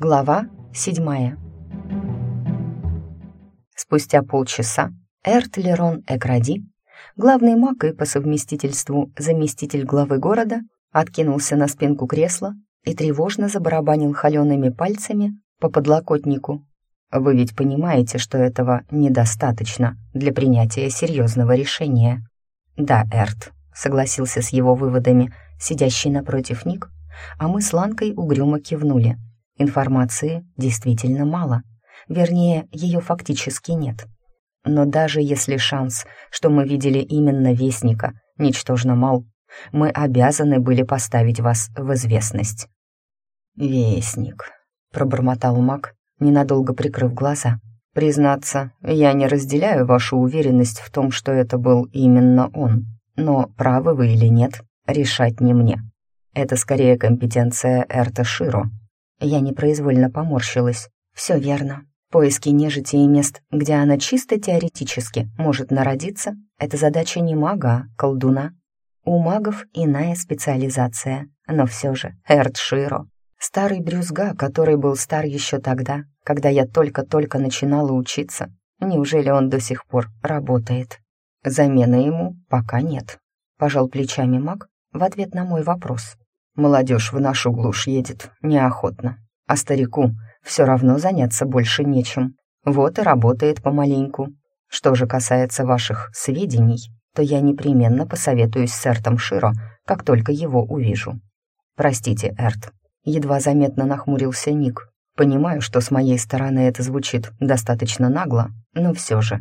Глава седьмая. Спустя полчаса Эрт Лерон Экради, главный маг и по совместительству заместитель главы города, откинулся на спинку кресла и тревожно забарабанил холеными пальцами по подлокотнику. «Вы ведь понимаете, что этого недостаточно для принятия серьезного решения?» «Да, Эрт», — согласился с его выводами сидящий напротив Ник, а мы с Ланкой угрюмо кивнули — Информации действительно мало. Вернее, ее фактически нет. Но даже если шанс, что мы видели именно Вестника, ничтожно мал, мы обязаны были поставить вас в известность. «Вестник», — пробормотал маг, ненадолго прикрыв глаза. «Признаться, я не разделяю вашу уверенность в том, что это был именно он. Но правы вы или нет, решать не мне. Это скорее компетенция Эрта Широ, я непроизвольно поморщилась. Все верно. Поиски нежити и мест, где она чисто теоретически может народиться, это задача не мага, а колдуна. У магов иная специализация, но все же Эрт Широ. Старый брюзга, который был стар еще тогда, когда я только-только начинала учиться. Неужели он до сих пор работает? Замены ему пока нет. Пожал плечами маг в ответ на мой вопрос. Молодежь в нашу глушь едет неохотно, а старику все равно заняться больше нечем. Вот и работает помаленьку. Что же касается ваших сведений, то я непременно посоветуюсь с Эртом Широ, как только его увижу. Простите, Эрт. Едва заметно нахмурился Ник. Понимаю, что с моей стороны это звучит достаточно нагло, но все же,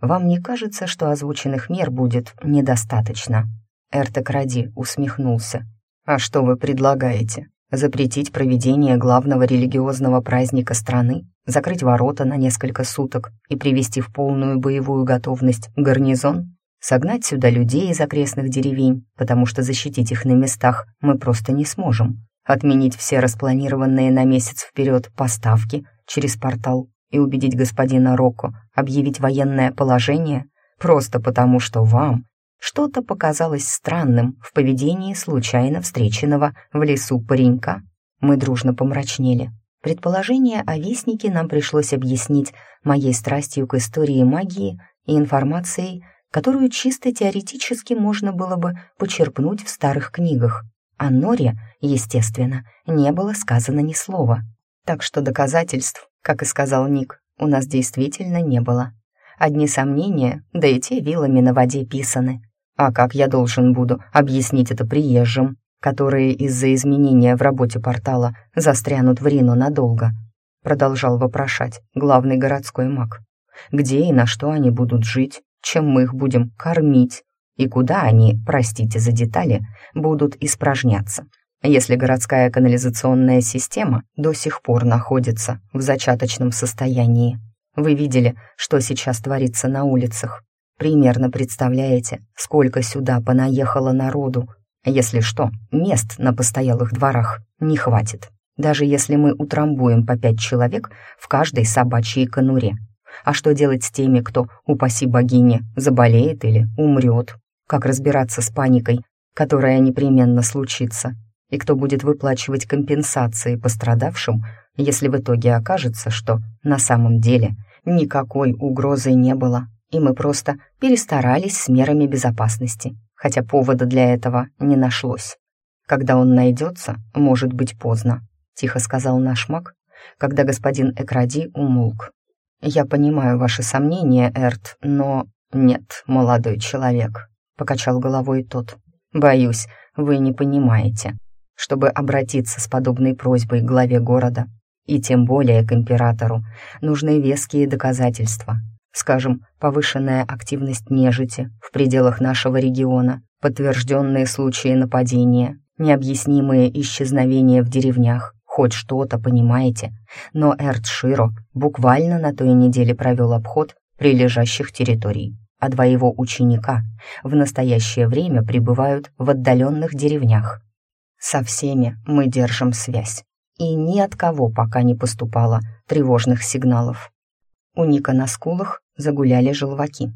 вам не кажется, что озвученных мер будет недостаточно?» Эртек Ради усмехнулся. А что вы предлагаете? Запретить проведение главного религиозного праздника страны, закрыть ворота на несколько суток и привести в полную боевую готовность гарнизон? Согнать сюда людей из окрестных деревень, потому что защитить их на местах мы просто не сможем. Отменить все распланированные на месяц вперед поставки через портал и убедить господина Рокко объявить военное положение просто потому, что вам что-то показалось странным в поведении случайно встреченного в лесу паренька. Мы дружно помрачнели. Предположение о вестнике нам пришлось объяснить моей страстью к истории магии и информацией, которую чисто теоретически можно было бы почерпнуть в старых книгах. О Норе, естественно, не было сказано ни слова. Так что доказательств, как и сказал Ник, у нас действительно не было. Одни сомнения, да и те вилами на воде писаны. А как я должен буду объяснить это приезжим, которые из-за изменения в работе портала застрянут в Рино надолго? Продолжал вопрошать главный городской маг. Где и на что они будут жить, чем мы их будем кормить, и куда они, простите за детали, будут испражняться, если городская канализационная система до сих пор находится в зачаточном состоянии. Вы видели, что сейчас творится на улицах. Примерно представляете, сколько сюда понаехало народу. Если что, мест на постоялых дворах не хватит. Даже если мы утрамбуем по пять человек в каждой собачьей конуре. А что делать с теми, кто, упаси богини, заболеет или умрет? Как разбираться с паникой, которая непременно случится? И кто будет выплачивать компенсации пострадавшим, если в итоге окажется, что на самом деле никакой угрозы не было, и мы просто перестарались с мерами безопасности, хотя повода для этого не нашлось. Когда он найдется, может быть поздно, тихо сказал наш маг, когда господин Экради умолк. Я понимаю ваши сомнения, Эрт, но нет, молодой человек, покачал головой тот. Боюсь, вы не понимаете. Чтобы обратиться с подобной просьбой к главе города, и тем более к императору, нужны веские доказательства, Скажем, повышенная активность нежити в пределах нашего региона, подтвержденные случаи нападения, необъяснимые исчезновения в деревнях, хоть что-то, понимаете. Но Эртширо буквально на той неделе провел обход прилежащих территорий, а два его ученика в настоящее время пребывают в отдаленных деревнях. Со всеми мы держим связь, и ни от кого пока не поступало тревожных сигналов. У Ника на скулах загуляли желваки.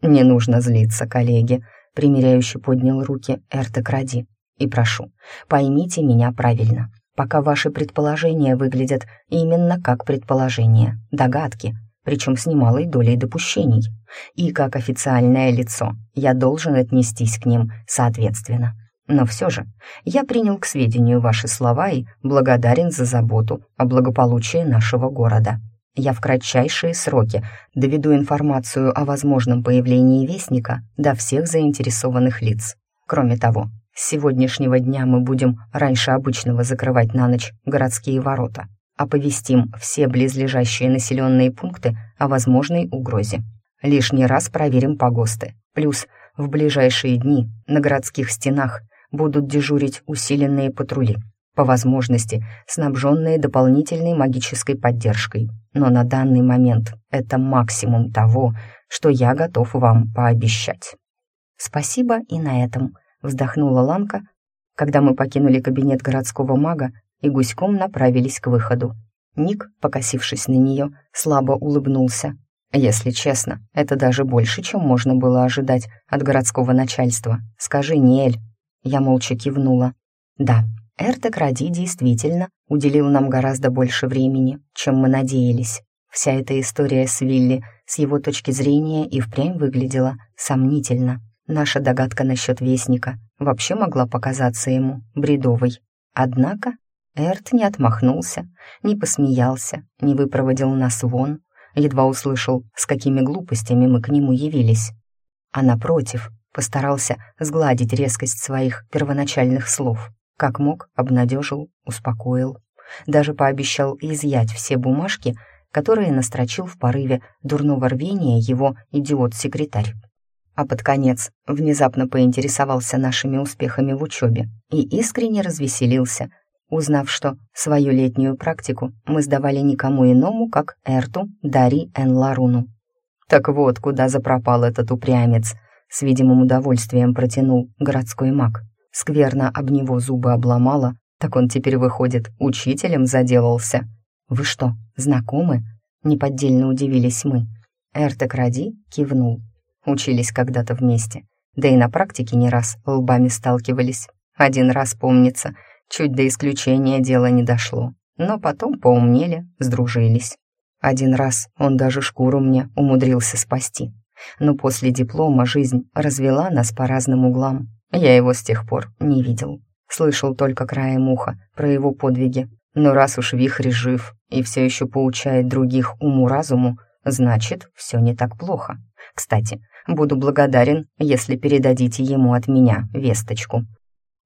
«Не нужно злиться, коллеги», — примиряюще поднял руки Эртек Ради. «И прошу, поймите меня правильно. Пока ваши предположения выглядят именно как предположения, догадки, причем с немалой долей допущений. И как официальное лицо я должен отнестись к ним соответственно. Но все же я принял к сведению ваши слова и благодарен за заботу о благополучии нашего города. Я в кратчайшие сроки доведу информацию о возможном появлении Вестника до всех заинтересованных лиц. Кроме того, с сегодняшнего дня мы будем раньше обычного закрывать на ночь городские ворота. Оповестим все близлежащие населенные пункты о возможной угрозе. Лишний раз проверим погосты. Плюс в ближайшие дни на городских стенах будут дежурить усиленные патрули, по возможности снабженные дополнительной магической поддержкой. Но на данный момент это максимум того, что я готов вам пообещать. Спасибо и на этом вздохнула Ланка, когда мы покинули кабинет городского мага и гуськом направились к выходу. Ник, покосившись на нее, слабо улыбнулся. «Если честно, это даже больше, чем можно было ожидать от городского начальства. Скажи, Ниэль». Я молча кивнула. «Да, Эртек Ради действительно уделил нам гораздо больше времени, чем мы надеялись. Вся эта история с Вилли с его точки зрения и впрямь выглядела сомнительно. Наша догадка насчет Вестника вообще могла показаться ему бредовой. Однако Эрт не отмахнулся, не посмеялся, не выпроводил нас вон, едва услышал, с какими глупостями мы к нему явились. А напротив, постарался сгладить резкость своих первоначальных слов. Как мог, обнадежил, успокоил. Даже пообещал изъять все бумажки, которые настрочил в порыве дурного рвения его идиот-секретарь а под конец внезапно поинтересовался нашими успехами в учебе и искренне развеселился, узнав, что свою летнюю практику мы сдавали никому иному, как Эрту Дари Эн Ларуну. Так вот, куда запропал этот упрямец, с видимым удовольствием протянул городской маг. Скверно об него зубы обломала, так он теперь, выходит, учителем заделался. «Вы что, знакомы?» — неподдельно удивились мы. Эртек Ради кивнул. Учились когда-то вместе, да и на практике не раз лбами сталкивались. Один раз, помнится, чуть до исключения дело не дошло, но потом поумнели, сдружились. Один раз он даже шкуру мне умудрился спасти. Но после диплома жизнь развела нас по разным углам. Я его с тех пор не видел. Слышал только краем уха про его подвиги. Но раз уж вихрь жив и все еще поучает других уму-разуму, значит, все не так плохо. Кстати, Буду благодарен, если передадите ему от меня весточку».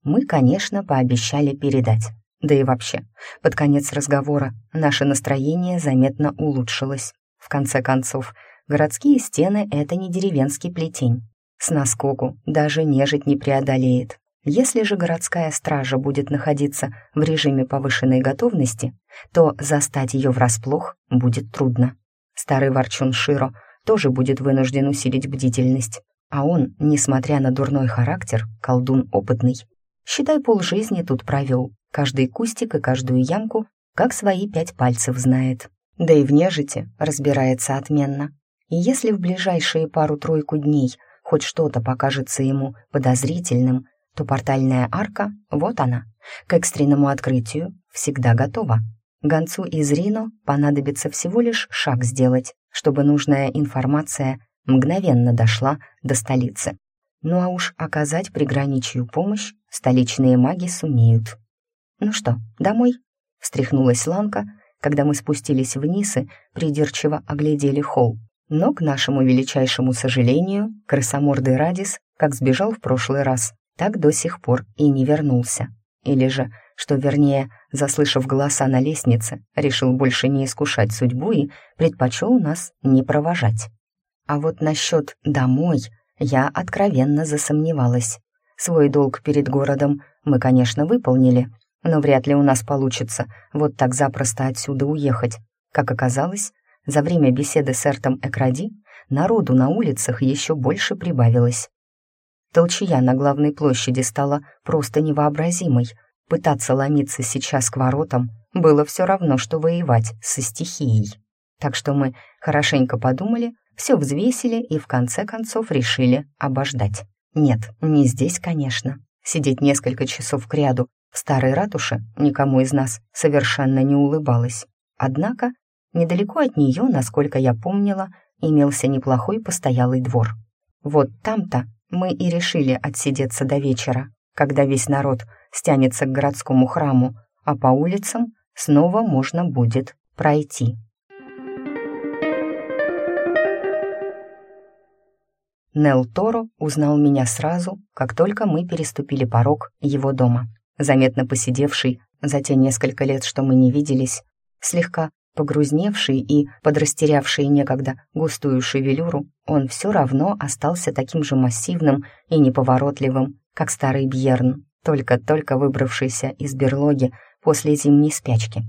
Мы, конечно, пообещали передать. Да и вообще, под конец разговора наше настроение заметно улучшилось. В конце концов, городские стены — это не деревенский плетень. С наскоку даже нежить не преодолеет. Если же городская стража будет находиться в режиме повышенной готовности, то застать ее врасплох будет трудно. Старый ворчун Широ тоже будет вынужден усилить бдительность. А он, несмотря на дурной характер, колдун опытный. Считай, полжизни тут провел, каждый кустик и каждую ямку, как свои пять пальцев знает. Да и в нежити разбирается отменно. И если в ближайшие пару-тройку дней хоть что-то покажется ему подозрительным, то портальная арка, вот она, к экстренному открытию всегда готова. Гонцу из Рино понадобится всего лишь шаг сделать, чтобы нужная информация мгновенно дошла до столицы. Ну а уж оказать приграничью помощь столичные маги сумеют. «Ну что, домой?» — встряхнулась Ланка, когда мы спустились вниз и придирчиво оглядели холл. Но, к нашему величайшему сожалению, крысомордый Радис, как сбежал в прошлый раз, так до сих пор и не вернулся. Или же что, вернее, заслышав голоса на лестнице, решил больше не искушать судьбу и предпочел нас не провожать. А вот насчет «домой» я откровенно засомневалась. Свой долг перед городом мы, конечно, выполнили, но вряд ли у нас получится вот так запросто отсюда уехать. Как оказалось, за время беседы с Эртом Экради народу на улицах еще больше прибавилось. Толчья на главной площади стала просто невообразимой — Пытаться ломиться сейчас к воротам было все равно, что воевать со стихией. Так что мы хорошенько подумали, все взвесили и в конце концов решили обождать. Нет, не здесь, конечно. Сидеть несколько часов кряду В старой ратуше никому из нас совершенно не улыбалось. Однако недалеко от нее, насколько я помнила, имелся неплохой постоялый двор. Вот там-то мы и решили отсидеться до вечера, когда весь народ стянется к городскому храму, а по улицам снова можно будет пройти. Нел Торо узнал меня сразу, как только мы переступили порог его дома. Заметно посидевший за те несколько лет, что мы не виделись, слегка погрузневший и подрастерявший некогда густую шевелюру, он все равно остался таким же массивным и неповоротливым, как старый Бьерн, только-только выбравшийся из берлоги после зимней спячки.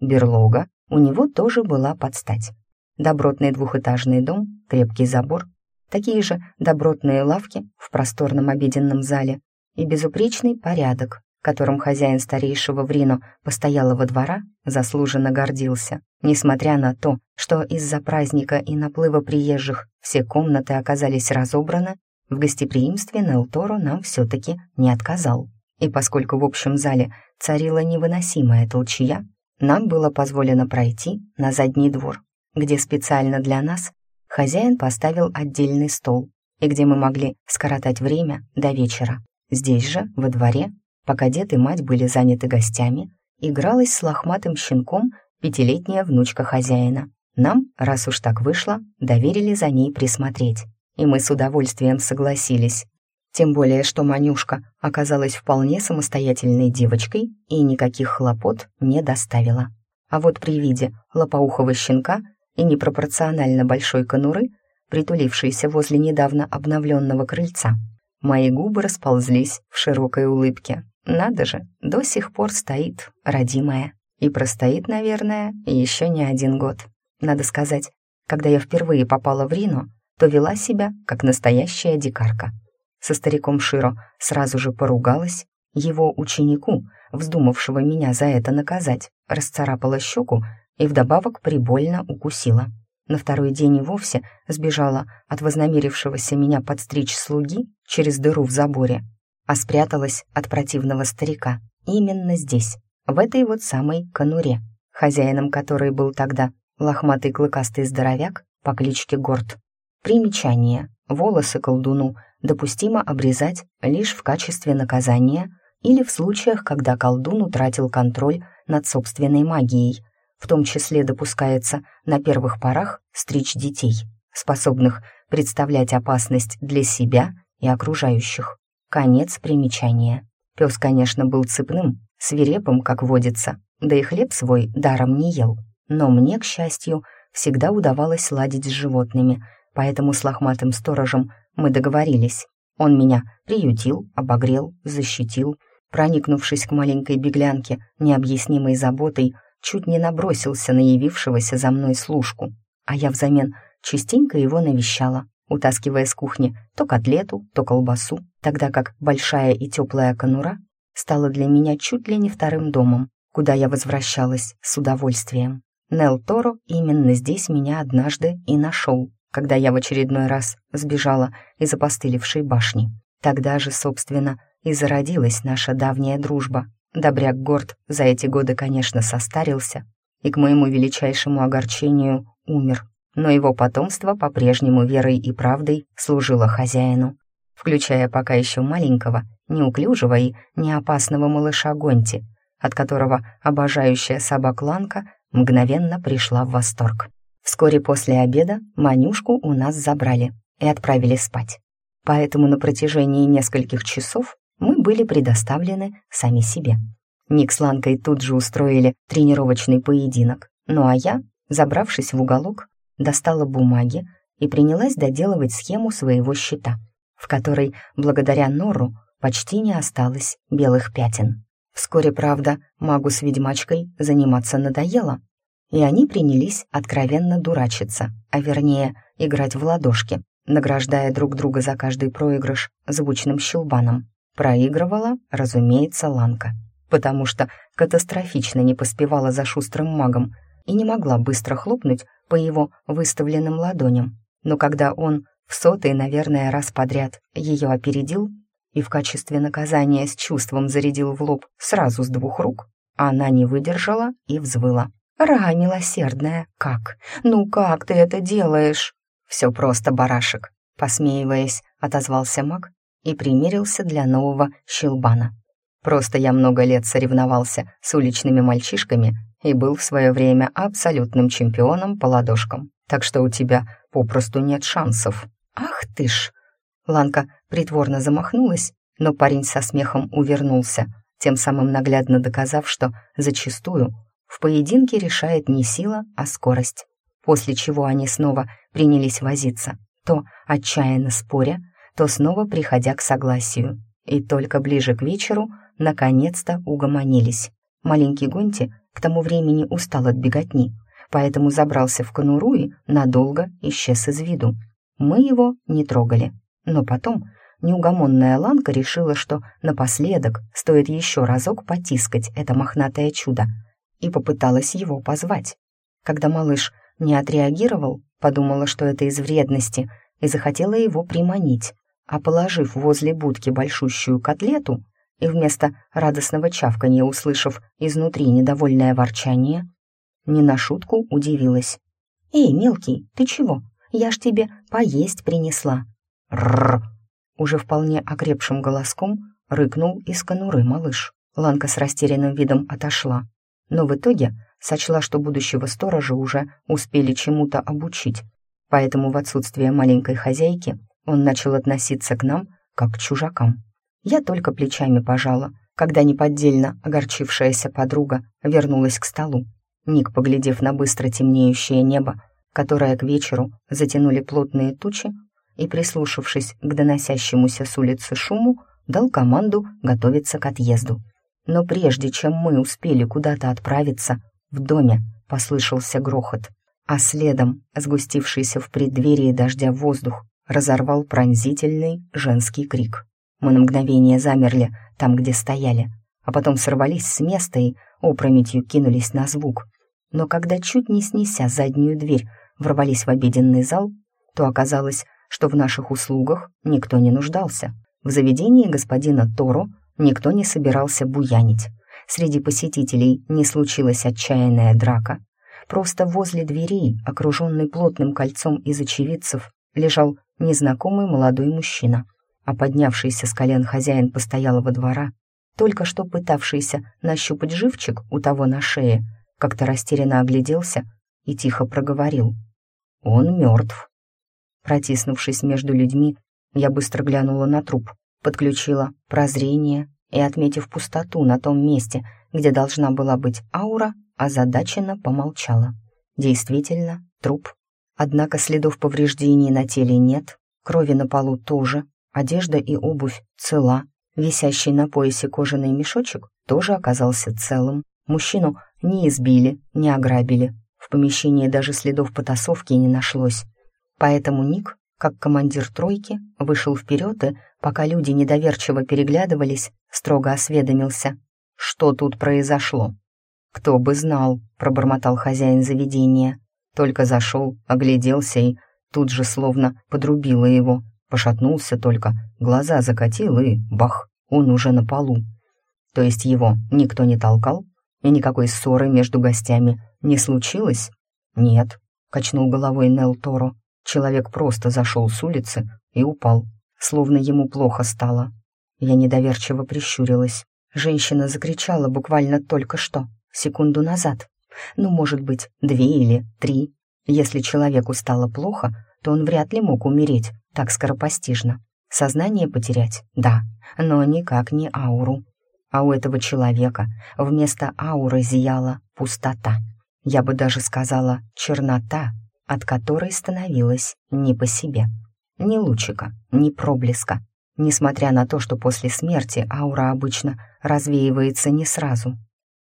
Берлога у него тоже была под стать. Добротный двухэтажный дом, крепкий забор, такие же добротные лавки в просторном обеденном зале и безупречный порядок, которым хозяин старейшего в Рино постоялого двора заслуженно гордился, несмотря на то, что из-за праздника и наплыва приезжих все комнаты оказались разобраны, в гостеприимстве Нелторо нам все-таки не отказал. И поскольку в общем зале царила невыносимая толчья, нам было позволено пройти на задний двор, где специально для нас хозяин поставил отдельный стол, и где мы могли скоротать время до вечера. Здесь же, во дворе, пока дед и мать были заняты гостями, игралась с лохматым щенком пятилетняя внучка хозяина. Нам, раз уж так вышло, доверили за ней присмотреть, и мы с удовольствием согласились. Тем более, что Манюшка оказалась вполне самостоятельной девочкой и никаких хлопот не доставила. А вот при виде лопоухого щенка и непропорционально большой конуры, притулившейся возле недавно обновленного крыльца, мои губы расползлись в широкой улыбке. Надо же, до сих пор стоит, родимая. И простоит, наверное, еще не один год. Надо сказать, когда я впервые попала в Рино, то вела себя как настоящая дикарка — со стариком Широ сразу же поругалась, его ученику, вздумавшего меня за это наказать, расцарапала щеку и вдобавок прибольно укусила. На второй день и вовсе сбежала от вознамерившегося меня подстричь слуги через дыру в заборе, а спряталась от противного старика именно здесь, в этой вот самой конуре, хозяином которой был тогда лохматый клыкастый здоровяк по кличке Горд. Примечание. Волосы колдуну допустимо обрезать лишь в качестве наказания или в случаях, когда колдун утратил контроль над собственной магией. В том числе допускается на первых порах стричь детей, способных представлять опасность для себя и окружающих. Конец примечания. Пес, конечно, был цепным, свирепым, как водится, да и хлеб свой даром не ел. Но мне, к счастью, всегда удавалось ладить с животными, поэтому с лохматым сторожем мы договорились. Он меня приютил, обогрел, защитил. Проникнувшись к маленькой беглянке необъяснимой заботой, чуть не набросился на явившегося за мной служку. А я взамен частенько его навещала, утаскивая с кухни то котлету, то колбасу, тогда как большая и теплая конура стала для меня чуть ли не вторым домом, куда я возвращалась с удовольствием. Нел Торо именно здесь меня однажды и нашел, когда я в очередной раз сбежала из опостылевшей башни. Тогда же, собственно, и зародилась наша давняя дружба. Добряк Горд за эти годы, конечно, состарился и, к моему величайшему огорчению, умер. Но его потомство по-прежнему верой и правдой служило хозяину, включая пока еще маленького, неуклюжего и неопасного малыша Гонти, от которого обожающая собакланка мгновенно пришла в восторг. Вскоре после обеда Манюшку у нас забрали и отправили спать. Поэтому на протяжении нескольких часов мы были предоставлены сами себе. Ник с Ланкой тут же устроили тренировочный поединок, ну а я, забравшись в уголок, достала бумаги и принялась доделывать схему своего щита, в которой, благодаря Нору, почти не осталось белых пятен. Вскоре, правда, магу с ведьмачкой заниматься надоело, и они принялись откровенно дурачиться, а вернее играть в ладошки, награждая друг друга за каждый проигрыш звучным щелбаном. Проигрывала, разумеется, Ланка, потому что катастрофично не поспевала за шустрым магом и не могла быстро хлопнуть по его выставленным ладоням. Но когда он в сотый, наверное, раз подряд ее опередил, и в качестве наказания с чувством зарядил в лоб сразу с двух рук, она не выдержала и взвыла. «Ра, милосердная, как? Ну как ты это делаешь?» «Все просто, барашек», — посмеиваясь, отозвался маг и примерился для нового щелбана. «Просто я много лет соревновался с уличными мальчишками и был в свое время абсолютным чемпионом по ладошкам, так что у тебя попросту нет шансов». «Ах ты ж!» Ланка притворно замахнулась, но парень со смехом увернулся, тем самым наглядно доказав, что зачастую в поединке решает не сила, а скорость. После чего они снова принялись возиться, то отчаянно споря, то снова приходя к согласию. И только ближе к вечеру наконец-то угомонились. Маленький Гонти к тому времени устал от беготни, поэтому забрался в конуру и надолго исчез из виду. Мы его не трогали. Но потом неугомонная Ланка решила, что напоследок стоит еще разок потискать это мохнатое чудо, и попыталась его позвать. Когда малыш не отреагировал, подумала, что это из вредности, и захотела его приманить, а положив возле будки большущую котлету и вместо радостного чавканья услышав изнутри недовольное ворчание, не на шутку удивилась. «Эй, мелкий, ты чего? Я ж тебе поесть принесла». «Рррр!» Уже вполне окрепшим голоском рыкнул из конуры малыш. Ланка с растерянным видом отошла, но в итоге сочла, что будущего сторожа уже успели чему-то обучить, поэтому в отсутствие маленькой хозяйки он начал относиться к нам как к чужакам. Я только плечами пожала, когда неподдельно огорчившаяся подруга вернулась к столу. Ник, поглядев на быстро темнеющее небо, которое к вечеру затянули плотные тучи, и, прислушавшись к доносящемуся с улицы шуму, дал команду готовиться к отъезду. Но прежде чем мы успели куда-то отправиться, в доме послышался грохот, а следом сгустившийся в преддверии дождя воздух разорвал пронзительный женский крик. Мы на мгновение замерли там, где стояли, а потом сорвались с места и опрометью кинулись на звук. Но когда чуть не снеся заднюю дверь ворвались в обеденный зал, то оказалось, что в наших услугах никто не нуждался. В заведении господина Торо никто не собирался буянить. Среди посетителей не случилась отчаянная драка. Просто возле дверей, окруженный плотным кольцом из очевидцев, лежал незнакомый молодой мужчина, а поднявшийся с колен хозяин постоялого двора, только что пытавшийся нащупать живчик у того на шее, как-то растерянно огляделся и тихо проговорил. «Он мертв». Протиснувшись между людьми, я быстро глянула на труп, подключила прозрение и, отметив пустоту на том месте, где должна была быть аура, озадаченно помолчала. Действительно, труп. Однако следов повреждений на теле нет, крови на полу тоже, одежда и обувь цела, висящий на поясе кожаный мешочек тоже оказался целым. Мужчину не избили, не ограбили. В помещении даже следов потасовки не нашлось. Поэтому Ник, как командир тройки, вышел вперед и, пока люди недоверчиво переглядывались, строго осведомился. «Что тут произошло?» «Кто бы знал», — пробормотал хозяин заведения. Только зашел, огляделся и тут же словно подрубило его. Пошатнулся только, глаза закатил и, бах, он уже на полу. То есть его никто не толкал? И никакой ссоры между гостями не случилось? Нет, качнул головой Нел Торо. Человек просто зашел с улицы и упал, словно ему плохо стало. Я недоверчиво прищурилась. Женщина закричала буквально только что, секунду назад. Ну, может быть, две или три. Если человеку стало плохо, то он вряд ли мог умереть так скоропостижно. Сознание потерять, да, но никак не ауру. А у этого человека вместо ауры зияла пустота. Я бы даже сказала чернота, от которой становилось не по себе. Ни лучика, ни проблеска. Несмотря на то, что после смерти аура обычно развеивается не сразу.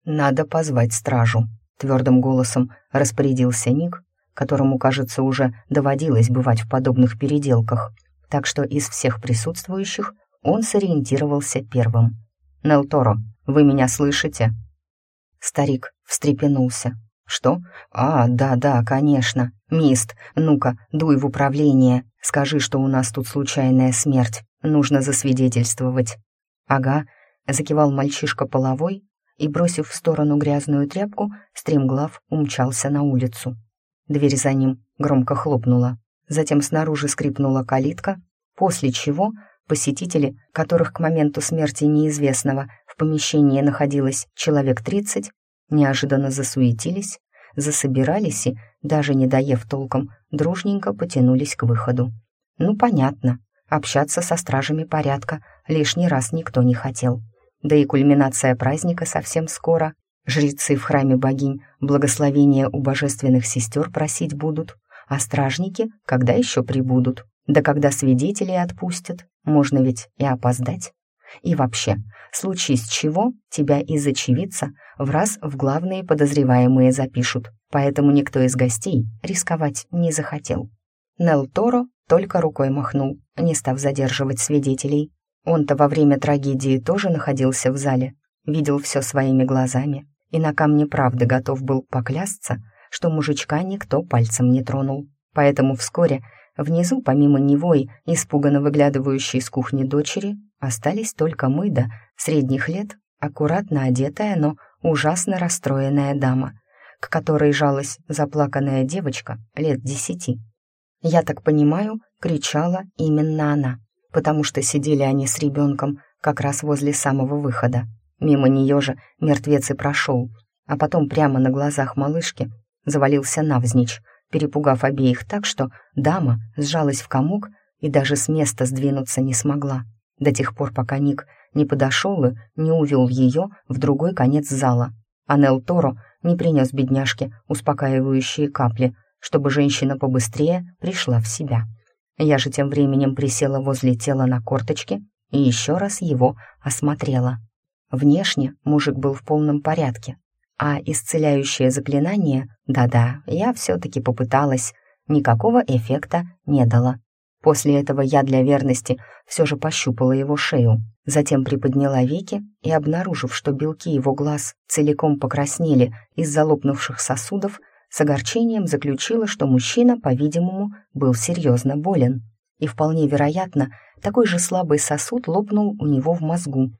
«Надо позвать стражу», — твердым голосом распорядился Ник, которому, кажется, уже доводилось бывать в подобных переделках, так что из всех присутствующих он сориентировался первым. «Нелторо, вы меня слышите?» Старик встрепенулся, «Что? А, да-да, конечно. Мист, ну-ка, дуй в управление. Скажи, что у нас тут случайная смерть. нужно засвидетельствовать». «Ага», — закивал мальчишка половой и, бросив в сторону грязную тряпку, стремглав умчался на улицу. Дверь за ним громко хлопнула. Затем снаружи скрипнула калитка, после чего посетители, которых к моменту смерти неизвестного в помещении находилось человек тридцать, неожиданно засуетились, засобирались и, даже не доев толком, дружненько потянулись к выходу. Ну, понятно, общаться со стражами порядка лишний раз никто не хотел. Да и кульминация праздника совсем скоро. Жрецы в храме богинь благословения у божественных сестер просить будут, а стражники когда еще прибудут? Да когда свидетелей отпустят, можно ведь и опоздать. И вообще, случись чего, тебя из очевидца в раз в главные подозреваемые запишут, поэтому никто из гостей рисковать не захотел. Нел Торо только рукой махнул, не став задерживать свидетелей. Он-то во время трагедии тоже находился в зале, видел все своими глазами и на камне правды готов был поклясться, что мужичка никто пальцем не тронул. Поэтому вскоре внизу, помимо него и испуганно выглядывающей из кухни дочери, остались только мы да средних лет, аккуратно одетая, но ужасно расстроенная дама, к которой жалась заплаканная девочка лет десяти. Я так понимаю, кричала именно она, потому что сидели они с ребенком как раз возле самого выхода. Мимо нее же мертвец и прошел, а потом прямо на глазах малышки завалился навзничь, перепугав обеих так, что дама сжалась в комок и даже с места сдвинуться не смогла, до тех пор, пока Ник не подошел и не увел ее в другой конец зала. А Нел Торо не принес бедняжке успокаивающие капли, чтобы женщина побыстрее пришла в себя. Я же тем временем присела возле тела на корточке и еще раз его осмотрела. Внешне мужик был в полном порядке, а исцеляющее заклинание, да-да, я все-таки попыталась, никакого эффекта не дало. После этого я для верности все же пощупала его шею, затем приподняла веки и, обнаружив, что белки его глаз целиком покраснели из-за лопнувших сосудов, с огорчением заключила, что мужчина, по-видимому, был серьезно болен. И вполне вероятно, такой же слабый сосуд лопнул у него в мозгу,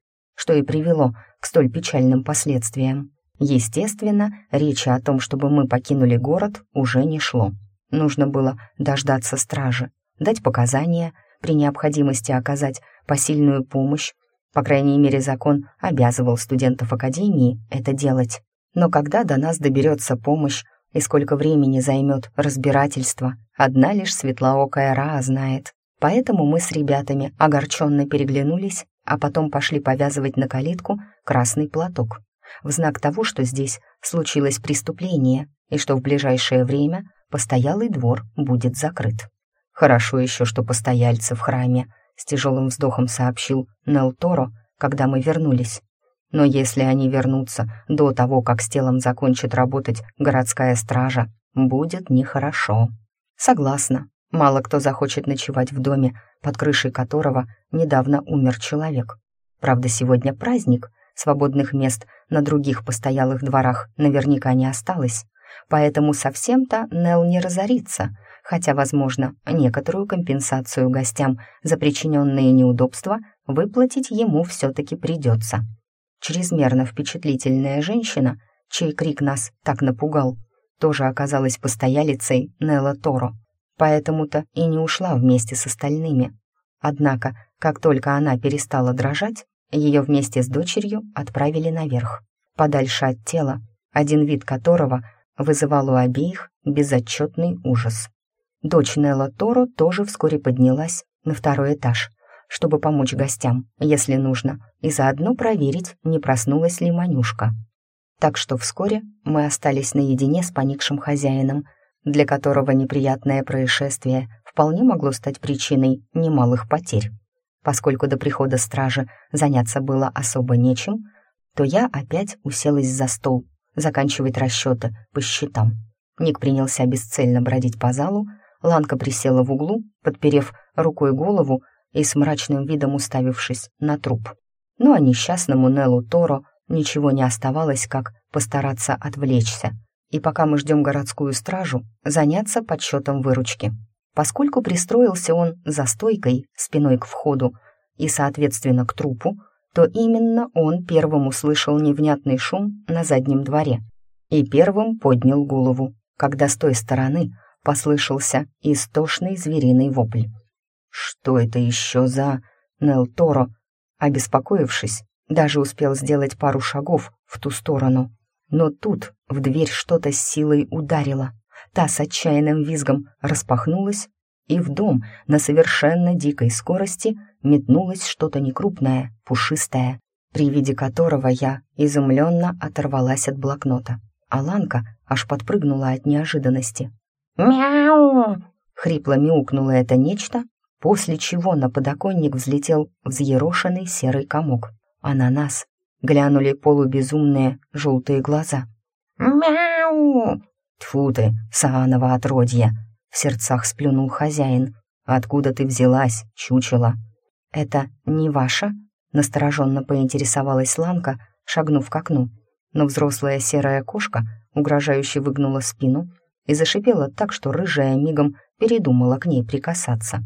что и привело к столь печальным последствиям. Естественно, речи о том, чтобы мы покинули город, уже не шло. Нужно было дождаться стражи, дать показания, при необходимости оказать посильную помощь. По крайней мере, закон обязывал студентов академии это делать. Но когда до нас доберется помощь и сколько времени займет разбирательство, одна лишь светлоокая Ра знает. Поэтому мы с ребятами огорченно переглянулись, а потом пошли повязывать на калитку красный платок в знак того, что здесь случилось преступление и что в ближайшее время постоялый двор будет закрыт. Хорошо еще, что постояльцы в храме, с тяжелым вздохом сообщил Нел Торо, когда мы вернулись. Но если они вернутся до того, как с телом закончит работать городская стража, будет нехорошо. Согласна, мало кто захочет ночевать в доме, под крышей которого недавно умер человек. Правда, сегодня праздник, Свободных мест на других постоялых дворах наверняка не осталось, поэтому совсем-то Нел не разорится, хотя, возможно, некоторую компенсацию гостям за причиненные неудобства выплатить ему все-таки придется. Чрезмерно впечатлительная женщина, чей крик нас так напугал, тоже оказалась постоялицей Нелла Торо, поэтому-то и не ушла вместе с остальными. Однако, как только она перестала дрожать, ее вместе с дочерью отправили наверх, подальше от тела, один вид которого вызывал у обеих безотчетный ужас. Дочь Нелла Торо тоже вскоре поднялась на второй этаж, чтобы помочь гостям, если нужно, и заодно проверить, не проснулась ли Манюшка. Так что вскоре мы остались наедине с поникшим хозяином, для которого неприятное происшествие вполне могло стать причиной немалых потерь. Поскольку до прихода стражи заняться было особо нечем, то я опять уселась за стол, заканчивать расчеты по счетам. Ник принялся бесцельно бродить по залу, Ланка присела в углу, подперев рукой голову и с мрачным видом уставившись на труп. Ну а несчастному Неллу Торо ничего не оставалось, как постараться отвлечься. И пока мы ждем городскую стражу, заняться подсчетом выручки. Поскольку пристроился он за стойкой, спиной к входу, и, соответственно, к трупу, то именно он первым услышал невнятный шум на заднем дворе и первым поднял голову, когда с той стороны послышался истошный звериный вопль. «Что это еще за...» Нел Торо, обеспокоившись, даже успел сделать пару шагов в ту сторону. Но тут в дверь что-то с силой ударило. Та с отчаянным визгом распахнулась, и в дом на совершенно дикой скорости метнулось что-то некрупное, пушистое, при виде которого я изумленно оторвалась от блокнота. Аланка аж подпрыгнула от неожиданности. «Мяу!» — хрипло мяукнуло это нечто, после чего на подоконник взлетел взъерошенный серый комок, а на нас глянули полубезумные желтые глаза. «Мяу!» «Тьфу ты, Саанова отродье!» — в сердцах сплюнул хозяин. «Откуда ты взялась, чучело?» «Это не ваша?» — настороженно поинтересовалась Ланка, шагнув к окну. Но взрослая серая кошка угрожающе выгнула спину и зашипела так, что рыжая мигом передумала к ней прикасаться.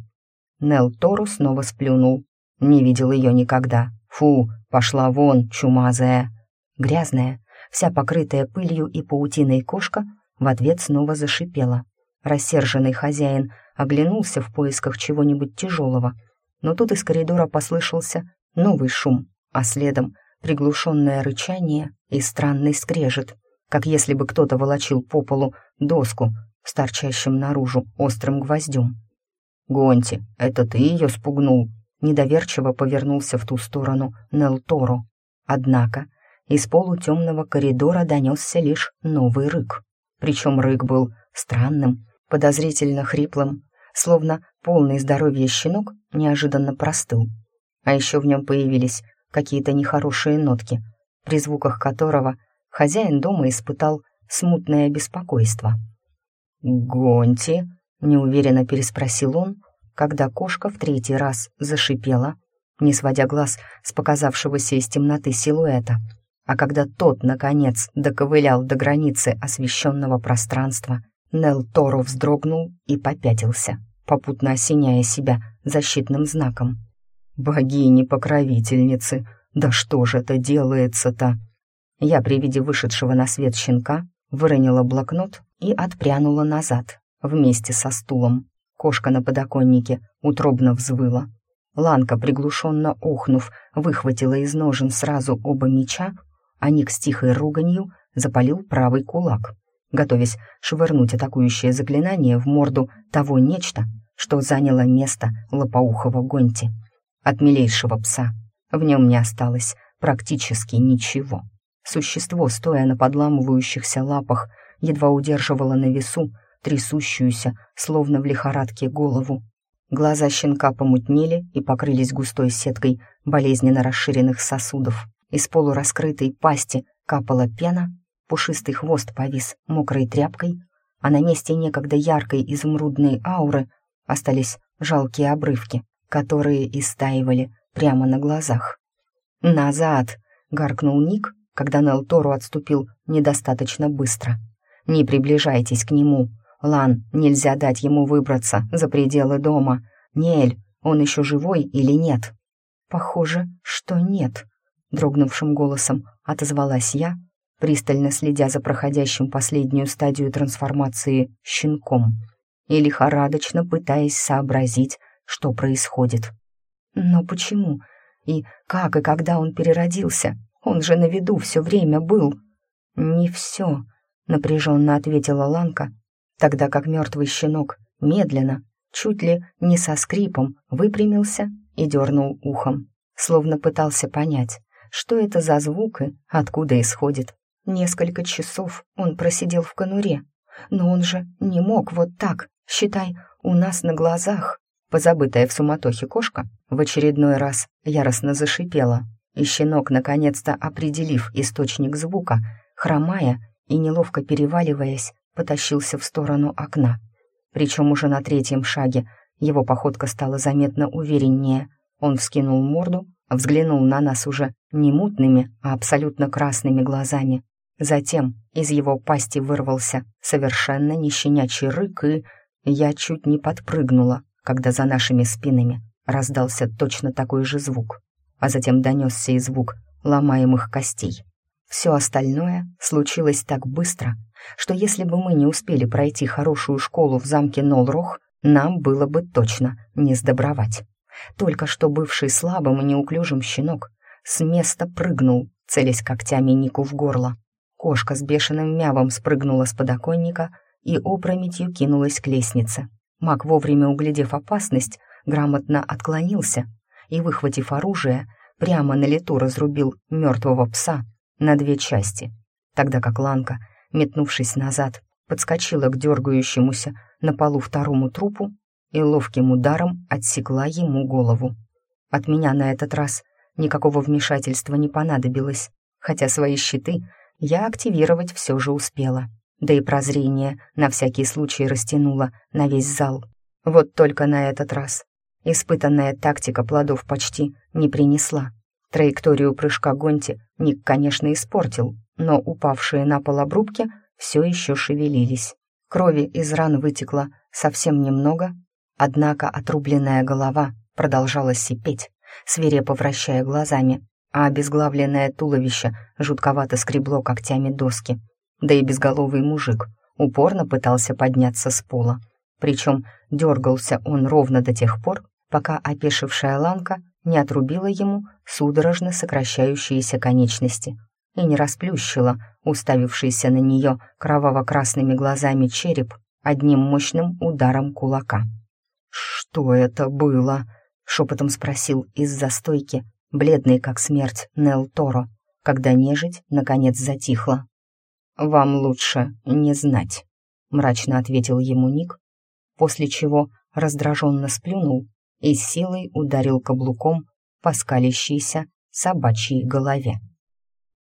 Нел Тору снова сплюнул. Не видел ее никогда. Фу, пошла вон, чумазая. Грязная, вся покрытая пылью и паутиной кошка в ответ снова зашипела. Рассерженный хозяин оглянулся в поисках чего-нибудь тяжелого, но тут из коридора послышался новый шум, а следом приглушенное рычание и странный скрежет, как если бы кто-то волочил по полу доску с торчащим наружу острым гвоздем. «Гонти, это ты ее спугнул?» Недоверчиво повернулся в ту сторону Нел Торо. Однако из полутемного коридора донесся лишь новый рык. Причем рык был странным, подозрительно хриплым, словно полный здоровья щенок неожиданно простыл. А еще в нем появились какие-то нехорошие нотки, при звуках которого хозяин дома испытал смутное беспокойство. «Гонти?» — неуверенно переспросил он, когда кошка в третий раз зашипела, не сводя глаз с показавшегося из темноты силуэта. А когда тот, наконец, доковылял до границы освещенного пространства, Нел Торо вздрогнул и попятился, попутно осеняя себя защитным знаком. «Богини-покровительницы, да что же это делается-то?» Я при виде вышедшего на свет щенка выронила блокнот и отпрянула назад, вместе со стулом. Кошка на подоконнике утробно взвыла. Ланка, приглушенно охнув, выхватила из ножен сразу оба меча, а Ник с тихой руганью запалил правый кулак, готовясь швырнуть атакующее заклинание в морду того нечто, что заняло место лопоухого Гонти. От милейшего пса в нем не осталось практически ничего. Существо, стоя на подламывающихся лапах, едва удерживало на весу трясущуюся, словно в лихорадке, голову. Глаза щенка помутнели и покрылись густой сеткой болезненно расширенных сосудов. Из полураскрытой пасти капала пена, пушистый хвост повис мокрой тряпкой, а на месте некогда яркой изумрудной ауры остались жалкие обрывки, которые истаивали прямо на глазах. «Назад!» — гаркнул Ник, когда Нел Тору отступил недостаточно быстро. «Не приближайтесь к нему!» Лан, нельзя дать ему выбраться за пределы дома. Нель, он еще живой или нет? Похоже, что нет, дрогнувшим голосом отозвалась я, пристально следя за проходящим последнюю стадию трансформации щенком и лихорадочно пытаясь сообразить, что происходит. Но почему? И как и когда он переродился? Он же на виду все время был. Не все, напряженно ответила Ланка, тогда как мертвый щенок медленно, чуть ли не со скрипом, выпрямился и дернул ухом, словно пытался понять, что это за звук и откуда исходит. Несколько часов он просидел в конуре, но он же не мог вот так, считай, у нас на глазах. Позабытая в суматохе кошка в очередной раз яростно зашипела, и щенок, наконец-то определив источник звука, хромая и неловко переваливаясь, потащился в сторону окна. Причем уже на третьем шаге его походка стала заметно увереннее. Он вскинул морду, взглянул на нас уже не мутными, а абсолютно красными глазами. Затем из его пасти вырвался совершенно нещенячий рык, и я чуть не подпрыгнула, когда за нашими спинами раздался точно такой же звук, а затем донесся и звук ломаемых костей. Все остальное случилось так быстро, что если бы мы не успели пройти хорошую школу в замке Нолрох, нам было бы точно не сдобровать. Только что бывший слабым и неуклюжим щенок с места прыгнул, целясь когтями Нику в горло. Кошка с бешеным мявом спрыгнула с подоконника и опрометью кинулась к лестнице. Маг, вовремя углядев опасность, грамотно отклонился и, выхватив оружие, прямо на лету разрубил мертвого пса на две части, тогда как Ланка, метнувшись назад, подскочила к дергающемуся на полу второму трупу и ловким ударом отсекла ему голову. От меня на этот раз никакого вмешательства не понадобилось, хотя свои щиты я активировать все же успела. Да и прозрение на всякий случай растянуло на весь зал. Вот только на этот раз испытанная тактика плодов почти не принесла. Траекторию прыжка Гонти Ник, конечно, испортил, но упавшие на пол обрубки все еще шевелились. Крови из ран вытекло совсем немного, однако отрубленная голова продолжала сипеть, свирепо вращая глазами, а обезглавленное туловище жутковато скребло когтями доски. Да и безголовый мужик упорно пытался подняться с пола. Причем дергался он ровно до тех пор, пока опешившая ланка не отрубила ему судорожно сокращающиеся конечности и не расплющила уставившийся на нее кроваво-красными глазами череп одним мощным ударом кулака. «Что это было?» — шепотом спросил из-за стойки, бледный как смерть Нел Торо, когда нежить наконец затихла. «Вам лучше не знать», — мрачно ответил ему Ник, после чего раздраженно сплюнул и силой ударил каблуком по скалящейся собачьей голове.